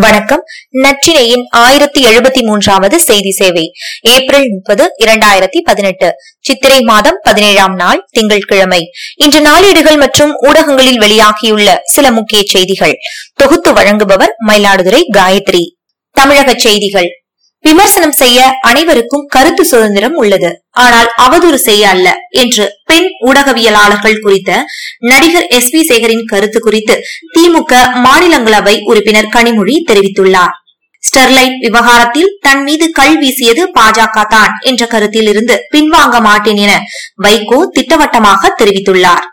வணக்கம். நற்றினையின் ஆயிரத்தி எழுபத்தி மூன்றாவது செய்தி சேவை. ஏப்ரல் முப்பது இரண்டாயிரத்தி பதினெட்டு. சித்திரை மாதம் பதினேழாம் நாள் திங்கட்கிழமை இன்று நாளேடுகள் மற்றும் ஊடகங்களில் வெளியாகியுள்ள சில முக்கிய செய்திகள். தொகுத்து வழங்குபவர் மயிலாடுதுறை காயத்ரி. தமிழக செய்திகள். விமர்சனம் செய்ய அனைவருக்கும் கருத்து சுதந்திரம் உள்ளது. ஆனால் அவதூறு செய்ய அல்ல என்று பெண் ஊடகவியலாளர்கள் குறித்த நடிகர் எஸ் வி சேகரின் கருத்து குறித்து திமுக மாநிலங்களவை உறுப்பினர் கனிமொழி தெரிவித்துள்ளார். ஸ்டெர்லைட் விவகாரத்தில் தன் மீது கல் வீசியது பாஜக தான் என்ற கருத்தில் இருந்து பின்வாங்க மாட்டேன் என வைகோ திட்டவட்டமாக தெரிவித்துள்ளார்.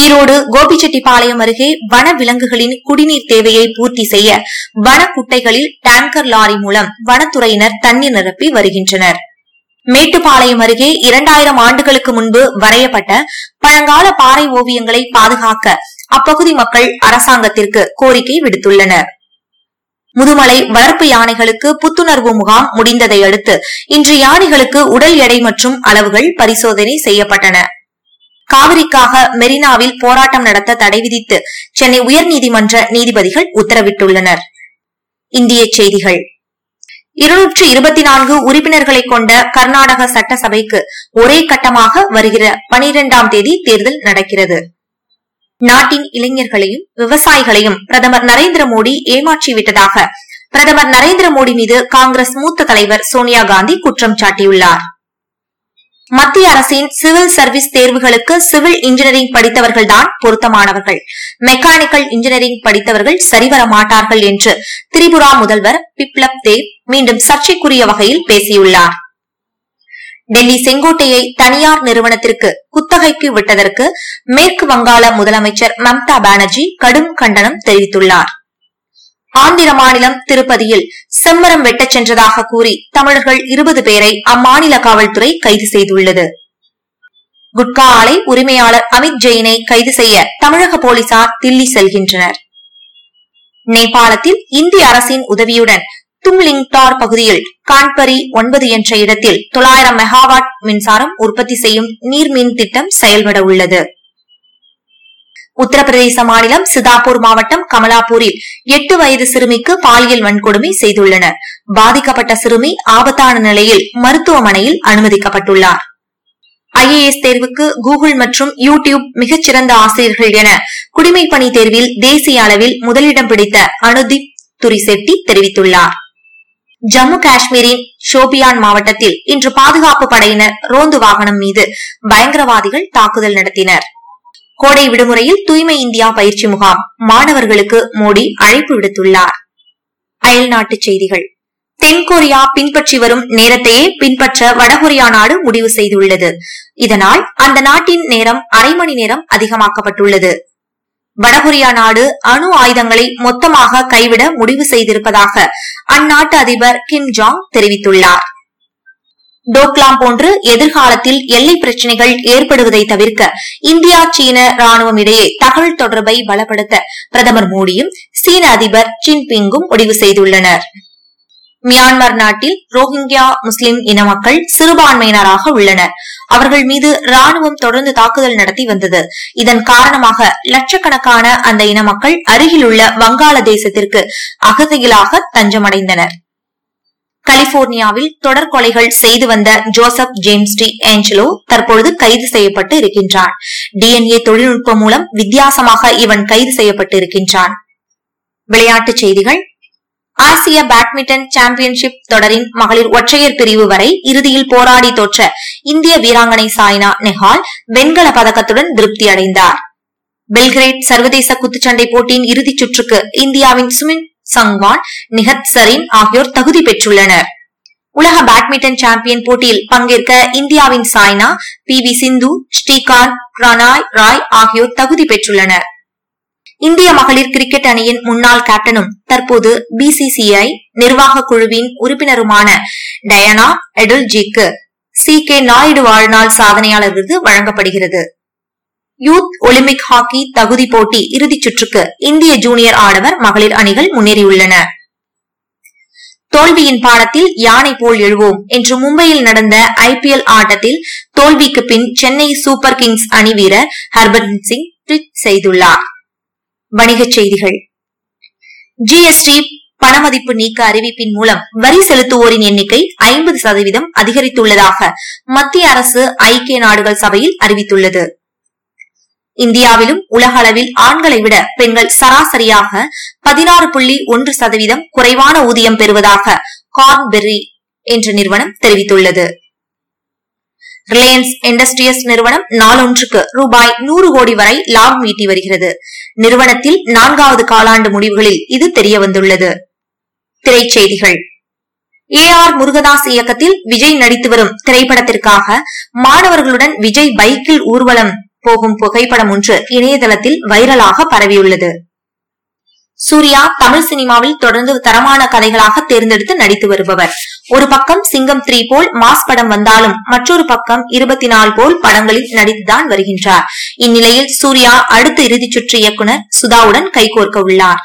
ஈரோடு கோபிச்செட்டிப்பாளையம் அருகே வன விலங்குகளின் குடிநீர் தேவையை பூர்த்தி செய்ய வன குட்டைகளில் டேங்கர் லாரி மூலம் வனத்துறையினர் தண்ணீர் நிரப்பி வருகின்றனர். மேட்டுப்பாளையம் அருகே இரண்டாயிரம் ஆண்டுகளுக்கு முன்பு வரையப்பட்ட பழங்கால பாறை ஓவியங்களை பாதுகாக்க அப்பகுதி மக்கள் அரசாங்கத்திற்கு கோரிக்கை விடுத்துள்ளனர். முதுமலை வளர்ப்பு யானைகளுக்கு புத்துணர்வு முகாம் முடிந்ததை அடுத்து இன்று யானைகளுக்கு உடல் எடை மற்றும் அளவுகள் பரிசோதனை செய்யப்பட்டன. காவிரிக்காக மெரினாவில் போராட்டம் நடத்த தடை விதித்து சென்னை உயர்நீதிமன்ற நீதிபதிகள் உத்தரவிட்டுள்ளனர். இந்திய செய்திகள். இருநூற்று இருபத்தி நான்கு உறுப்பினர்களை கொண்ட கர்நாடக சட்டசபைக்கு ஒரே கட்டமாக வருகிற பனிரெண்டாம் தேதி தேர்தல் நடக்கிறது. நாட்டின் இளைஞர்களையும் விவசாயிகளையும் பிரதமர் நரேந்திர மோடி ஏமாற்றிவிட்டதாக பிரதமர் நரேந்திர மோடி மீது காங்கிரஸ் மூத்த தலைவர் சோனியா காந்தி குற்றம் சாட்டியுள்ளார். மத்திய அரசின் சிவில் சர்வீஸ் தேர்வுகளுக்கு சிவில் இன்ஜினியரிங் படித்தவர்கள்தான் பொருத்தமானவர்கள். மெக்கானிக்கல் இன்ஜினியரிங் படித்தவர்கள் சரிவர மாட்டார்கள் என்று திரிபுரா முதல்வர் பிப்லப் தேவ் மீண்டும் சர்ச்சைக்குரிய வகையில் பேசியுள்ளார். டெல்லி செங்கோட்டையை தனியார் நிறுவனத்திற்கு குத்தகைக்கு விட்டதற்கு மேற்கு வங்காள முதலமைச்சர் மம்தா பானர்ஜி கடும் கண்டனம் தெரிவித்துள்ளார். ஆந்திர மாநிலம் திருப்பதியில் செம்மரம் வெட்டச் சென்றதாக கூறி தமிழர்கள் இருபது பேரை அம்மாநில காவல்துறை கைது செய்துள்ளது. குட்கா ஆலை உரிமையாளர் அமித் ஜெயினை கைது செய்ய தமிழக போலீசார் தில்லி செல்கின்றனர். நேபாளத்தில் இந்திய அரசின் உதவியுடன் தும்லிங்டார் பகுதியில் கான்பரி ஒன்பது என்ற இடத்தில் தொள்ளாயிரம் மெகாவாட் மின்சாரம் உற்பத்தி செய்யும் நீர்மின் திட்டம் செயல்பட உள்ளது. உத்தரப்பிரதேச மாநிலம் சிதாப்பூர் மாவட்டம் கமலாப்பூரில் எட்டு வயது சிறுமிக்கு பாலியல் வன்கொடுமை செய்துள்ளனர். பாதிக்கப்பட்ட சிறுமி ஆபத்தான நிலையில் மருத்துவமனையில் அனுமதிக்கப்பட்டுள்ளார். ஐஏஎஸ் தேர்வுக்கு கூகுள் மற்றும் யூ டியூப் மிகச்சிறந்த ஆசிரியர்கள் என குடிமைப்பணி பணி தேர்வில் தேசிய அளவில் முதலிடம் பிடித்த அனுதீப் துரிசெட்டி தெரிவித்துள்ளார். ஜம்மு காஷ்மீரின் ஷோபியான் மாவட்டத்தில் இன்று பாதுகாப்பு படையினர் ரோந்து வாகனம் மீது பயங்கரவாதிகள் தாக்குதல் நடத்தினர். கோடை விடுமுறையில் தூய்மை இந்தியா பயிற்சி முகாம் மாணவர்களுக்கு மோடி அழைப்பு விடுத்துள்ளார். அயல்நாட்டுச் செய்திகள். தென்கொரியா பின்பற்றி வரும் நேரத்தையே பின்பற்ற வடகொரியா நாடு முடிவு செய்துள்ளது. இதனால் அந்த நாட்டின் நேரம் அரை மணி நேரம் அதிகமாக்கப்பட்டுள்ளது. வடகொரியா நாடு அணு ஆயுதங்களை மொத்தமாக கைவிட முடிவு செய்திருப்பதாக அந்நாட்டு அதிபர் கிம் ஜாங் தெரிவித்துள்ளார். டோக்லாம் போன்று எதிர்காலத்தில் எல்லை பிரச்சினைகள் ஏற்படுவதை தவிர்க்க இந்தியா சீன ராணுவம் இடையே தகவல் தொடர்பை பலப்படுத்த பிரதமர் மோடியும் சீன அதிபர் ஜின்பிங்கும் முடிவு செய்துள்ளனர். மியான்மர் நாட்டில் ரோஹிங்கியா முஸ்லிம் இன மக்கள் சிறுபான்மையினராக உள்ளனர். அவர்கள் மீது ராணுவம் தொடர்ந்து தாக்குதல் நடத்தி வந்தது. இதன் காரணமாக லட்சக்கணக்கான அந்த இன மக்கள் அருகிலுள்ள வங்காளதேசத்திற்கு அகதிகளாக தஞ்சமடைந்தனர். கலிபோர்னியாவில் தொடர் கொலைகள் செய்து வந்த ஜோசப் ஜேம்ஸ் டி ஏஞ்சலோ தற்பொழுது கைது செய்யப்பட்டு இருக்கின்றான். டிஎன்ஏ தொழில்நுட்பம் மூலம் வித்தியாசமாக இவன் கைது செய்யப்பட்டு இருக்கின்றான். விளையாட்டுச் செய்திகள். ஆசிய பேட்மிண்டன் சாம்பியன்ஷிப் தொடரின் மகளிர் ஒற்றையர் பிரிவு வரை இறுதியில் போராடி தோற்ற இந்திய வீராங்கனை சாய்னா நெஹால் வெண்கல பதக்கத்துடன் திருப்தி அடைந்தார். பெல்கிரேட் சர்வதேச குத்துச்சண்டை போட்டியின் இறுதிச் சுற்றுக்கு இந்தியாவின் சுமின் சங்வான் நிகத் சரின் ஆகியோர் தகுதி பெற்றுள்ளனர். உலக பேட்மிண்டன் சாம்பியன் போட்டியில் பங்கேற்க இந்தியாவின் சாய்னா பி வி சிந்து ஸ்ரீகாந்த் பிரணாய் ராய் ஆகியோர் தகுதி பெற்றுள்ளனர். இந்திய மகளிர் கிரிக்கெட் அணியின் முன்னாள் கேப்டனும் தற்போது பிசிசிஐ நிர்வாக குழுவின் உறுப்பினருமான டயனா எடல்ஜிக்கு சி கே நாயுடு வாழ்நாள் சாதனையாளர் விருது வழங்கப்படுகிறது. யூத் ஒலிம்பிக் ஹாக்கி தகுதி போட்டி இறுதிச் சுற்றுக்கு இந்திய ஜூனியர் ஆடவர் மகளிர் அணிகள் முன்னேறியுள்ளன. தோல்வியின் பாடத்தில் யானை போல் எழுவோம் என்று மும்பையில் நடந்த ஐபிஎல் ஆட்டத்தில் தோல்விக்கு பின் சென்னை சூப்பர் கிங்ஸ் அணி வீரர் ஹர்பஜன் சிங் ட்வீட் செய்துள்ளார். வணிகச் செய்திகள். ஜிஎஸ்டி பணமதிப்பு நீக்க அறிவிப்பின் மூலம் வரி செலுத்துவோரின் எண்ணிக்கை ஐம்பது சதவீதம் அதிகரித்துள்ளதாக மத்திய அரசு ஐக்கிய நாடுகள் சபையில் அறிவித்துள்ளது. இந்தியாவிலும் உலக அளவில் ஆண்களை விட பெண்கள் சராசரியாக பதினாறு புள்ளி ஒன்று சதவீதம் குறைவான ஊதியம் பெறுவதாக கார்ன்பெர்ரி என்ற நிறுவனம் தெரிவித்துள்ளது. ரிலையன்ஸ் இண்டஸ்ட்ரியஸ் நிறுவனம் நாளொன்றுக்கு ரூபாய் நூறு கோடி வரை லாபம் ஈட்டி வருகிறது. நிறுவனத்தில் நான்காவது காலாண்டு முடிவுகளில் இது தெரிய வந்துள்ளது திரைச்செய்திகள். ஏ ஆர் முருகதாஸ் இயக்கத்தில் விஜய் நடித்து வரும் திரைப்படத்திற்காக மாணவர்களுடன் விஜய் பைக்கில் ஊர்வலம் போகும் புகைப்படம் ஒன்று இணையதளத்தில் வைரலாக பரவியுள்ளது. சூர்யா தமிழ் சினிமாவில் தொடர்ந்து தரமான கதைகளாக தேர்ந்தெடுத்து நடித்து வருபவர். ஒரு பக்கம் சிங்கம் த்ரீ போல் மாஸ் படம் வந்தாலும் மற்றொரு பக்கம் இருபத்தி நாலு போல் படங்களில் நடித்துதான் வருகின்றார். இந்நிலையில் சூர்யா அடுத்த இறுதிச் சுற்று இயக்குனர் சுதாவுடன் கைகோர்க்க உள்ளார்.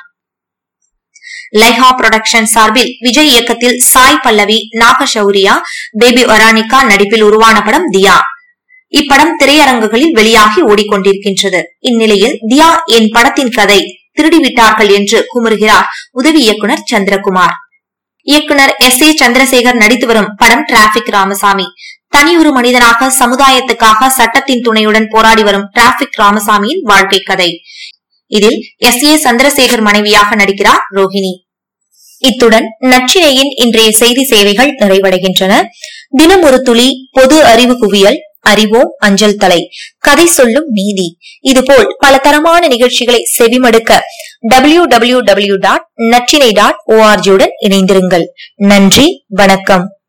லைஹா புரொடக்ஷன் சார்பில் விஜய் இயக்கத்தில் சாய் பல்லவி நாகசௌரியா பேபி ஒரானிகா நடிப்பில் உருவான படம் தியா. இப்படம் திரையரங்குகளில் வெளியாகி ஓடிக்கொண்டிருக்கின்றது. இந்நிலையில் தியா என் படத்தின் கதை திருடிவிட்டார்கள் என்று குமுறுகிறார் உதவி இயக்குனர் சந்திரகுமார். இயக்குனர் எஸ் ஏ சந்திரசேகர் நடித்து வரும் படம் டிராபிக் ராமசாமி. தனியொரு மனிதனாக சமுதாயத்துக்காக சட்டத்தின் துணையுடன் போராடி வரும் டிராபிக் ராமசாமியின் வாழ்க்கை கதை. இதில் எஸ் ஏ சந்திரசேகர் மனைவியாக நடிக்கிறார் ரோஹிணி. இத்துடன் நச்சினையின் இன்றைய செய்தி சேவைகள் நிறைவடைகின்றன. தினம் ஒரு துளி பொது அறிவு குவியல் அறிவோம் அஞ்சல் தலை. கதை சொல்லும் நீதி. இதுபோல் பல தரமான நிகழ்ச்சிகளை செவிமடுக்க W W W dot Natrinai dot ஓஆர்ஜியுடன் இணைந்திருங்கள். நன்றி வணக்கம்.